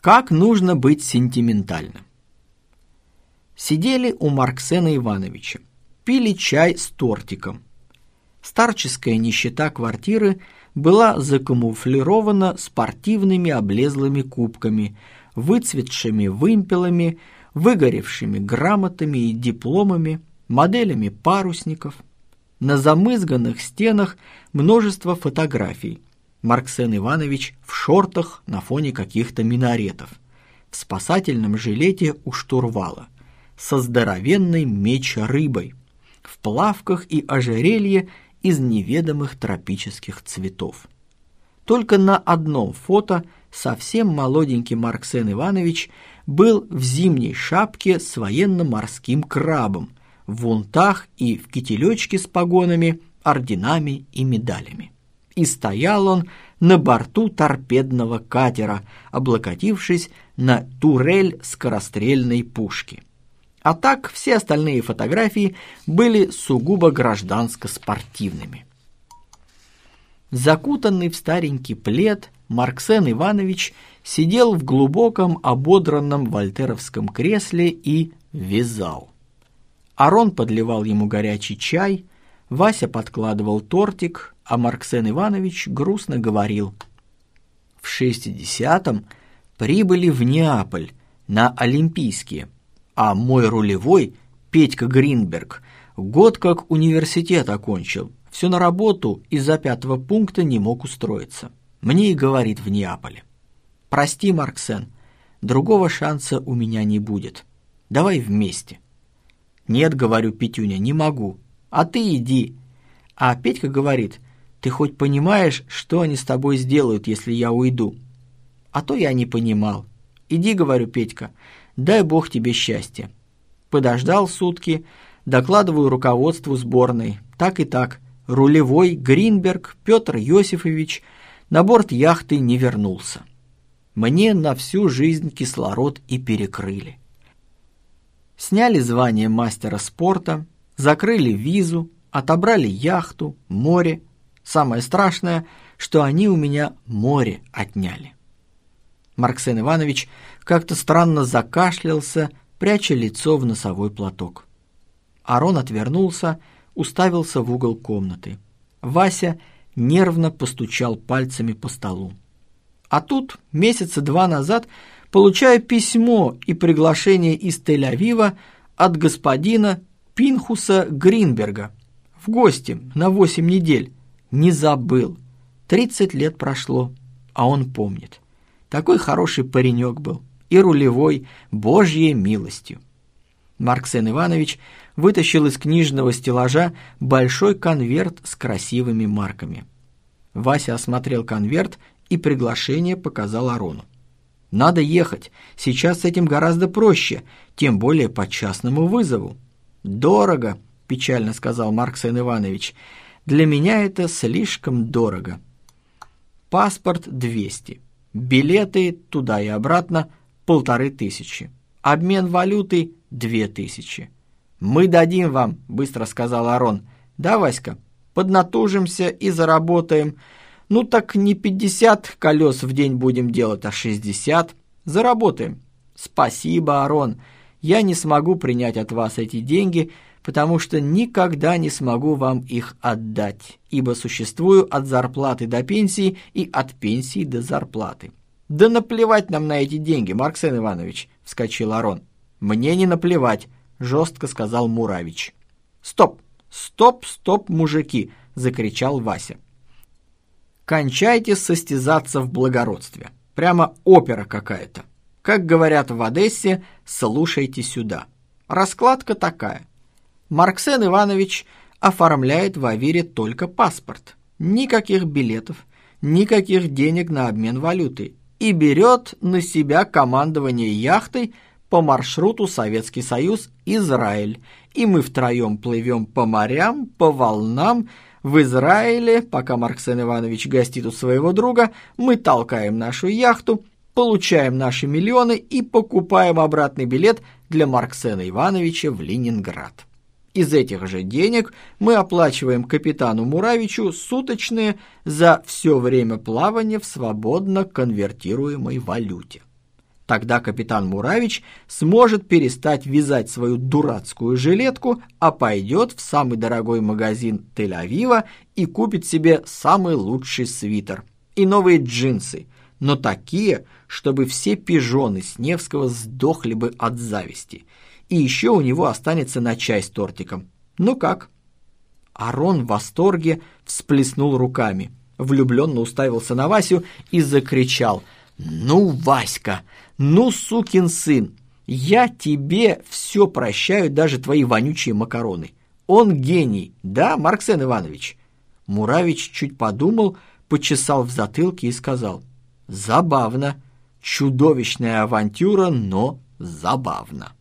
Как нужно быть сентиментальным? Сидели у Марксена Ивановича, пили чай с тортиком. Старческая нищета квартиры была закамуфлирована спортивными облезлыми кубками, выцветшими вымпелами, выгоревшими грамотами и дипломами, моделями парусников. На замызганных стенах множество фотографий – Марксен Иванович в шортах на фоне каких-то минаретов, в спасательном жилете у штурвала, со здоровенной меч-рыбой, в плавках и ожерелье из неведомых тропических цветов. Только на одном фото совсем молоденький Марксен Иванович был в зимней шапке с военно-морским крабом, в вунтах и в кителечке с погонами, орденами и медалями и стоял он на борту торпедного катера, облокотившись на турель скорострельной пушки. А так все остальные фотографии были сугубо гражданско-спортивными. Закутанный в старенький плед, Марксен Иванович сидел в глубоком ободранном вольтеровском кресле и вязал. Арон подливал ему горячий чай, Вася подкладывал тортик, а Марксен Иванович грустно говорил. В 60-м прибыли в Неаполь на Олимпийские, а мой рулевой, Петька Гринберг, год как университет окончил, все на работу из-за пятого пункта не мог устроиться. Мне и говорит в Неаполе. «Прости, Марксен, другого шанса у меня не будет. Давай вместе». «Нет, — говорю, Петюня, — не могу. А ты иди». А Петька говорит — ты хоть понимаешь, что они с тобой сделают, если я уйду? А то я не понимал. Иди, говорю, Петька, дай бог тебе счастья. Подождал сутки, докладываю руководству сборной. Так и так, рулевой Гринберг Петр Йосифович на борт яхты не вернулся. Мне на всю жизнь кислород и перекрыли. Сняли звание мастера спорта, закрыли визу, отобрали яхту, море, Самое страшное, что они у меня море отняли. Марксен Иванович как-то странно закашлялся, пряча лицо в носовой платок. Арон отвернулся, уставился в угол комнаты. Вася нервно постучал пальцами по столу. А тут, месяца два назад, получаю письмо и приглашение из Тель-Авива от господина Пинхуса Гринберга в гости на восемь недель не забыл. Тридцать лет прошло, а он помнит. Такой хороший паренек был. И рулевой, божьей милостью. Марксен Иванович вытащил из книжного стеллажа большой конверт с красивыми марками. Вася осмотрел конверт и приглашение показал Арону. «Надо ехать. Сейчас с этим гораздо проще, тем более по частному вызову». «Дорого», – печально сказал Марксен Иванович. Для меня это слишком дорого. Паспорт 200. Билеты туда и обратно полторы тысячи. Обмен валюты две тысячи. «Мы дадим вам», — быстро сказал Арон. «Да, Васька, поднатужимся и заработаем. Ну так не пятьдесят колес в день будем делать, а шестьдесят. Заработаем». «Спасибо, Арон. Я не смогу принять от вас эти деньги, — потому что никогда не смогу вам их отдать, ибо существую от зарплаты до пенсии и от пенсии до зарплаты». «Да наплевать нам на эти деньги, Марксен Иванович», — вскочил Арон. «Мне не наплевать», — жестко сказал Муравич. «Стоп! Стоп, стоп, мужики!» — закричал Вася. «Кончайте состязаться в благородстве. Прямо опера какая-то. Как говорят в Одессе, слушайте сюда. Раскладка такая. Марксен Иванович оформляет в Авире только паспорт. Никаких билетов, никаких денег на обмен валюты. И берет на себя командование яхтой по маршруту Советский Союз, Израиль. И мы втроем плывем по морям, по волнам, в Израиле, пока Марксен Иванович гостит у своего друга, мы толкаем нашу яхту, получаем наши миллионы и покупаем обратный билет для Марксена Ивановича в Ленинград. Из этих же денег мы оплачиваем капитану Муравичу суточные за все время плавания в свободно конвертируемой валюте. Тогда капитан Муравич сможет перестать вязать свою дурацкую жилетку, а пойдет в самый дорогой магазин Тель-Авива и купит себе самый лучший свитер и новые джинсы, но такие, чтобы все пижоны с Невского сдохли бы от зависти. И еще у него останется на чай с тортиком. Ну как? Арон в восторге всплеснул руками, влюбленно уставился на Васю и закричал «Ну, Васька, ну, сукин сын, я тебе все прощаю, даже твои вонючие макароны. Он гений, да, Марксен Иванович?» Муравич чуть подумал, почесал в затылке и сказал «Забавно, чудовищная авантюра, но забавно».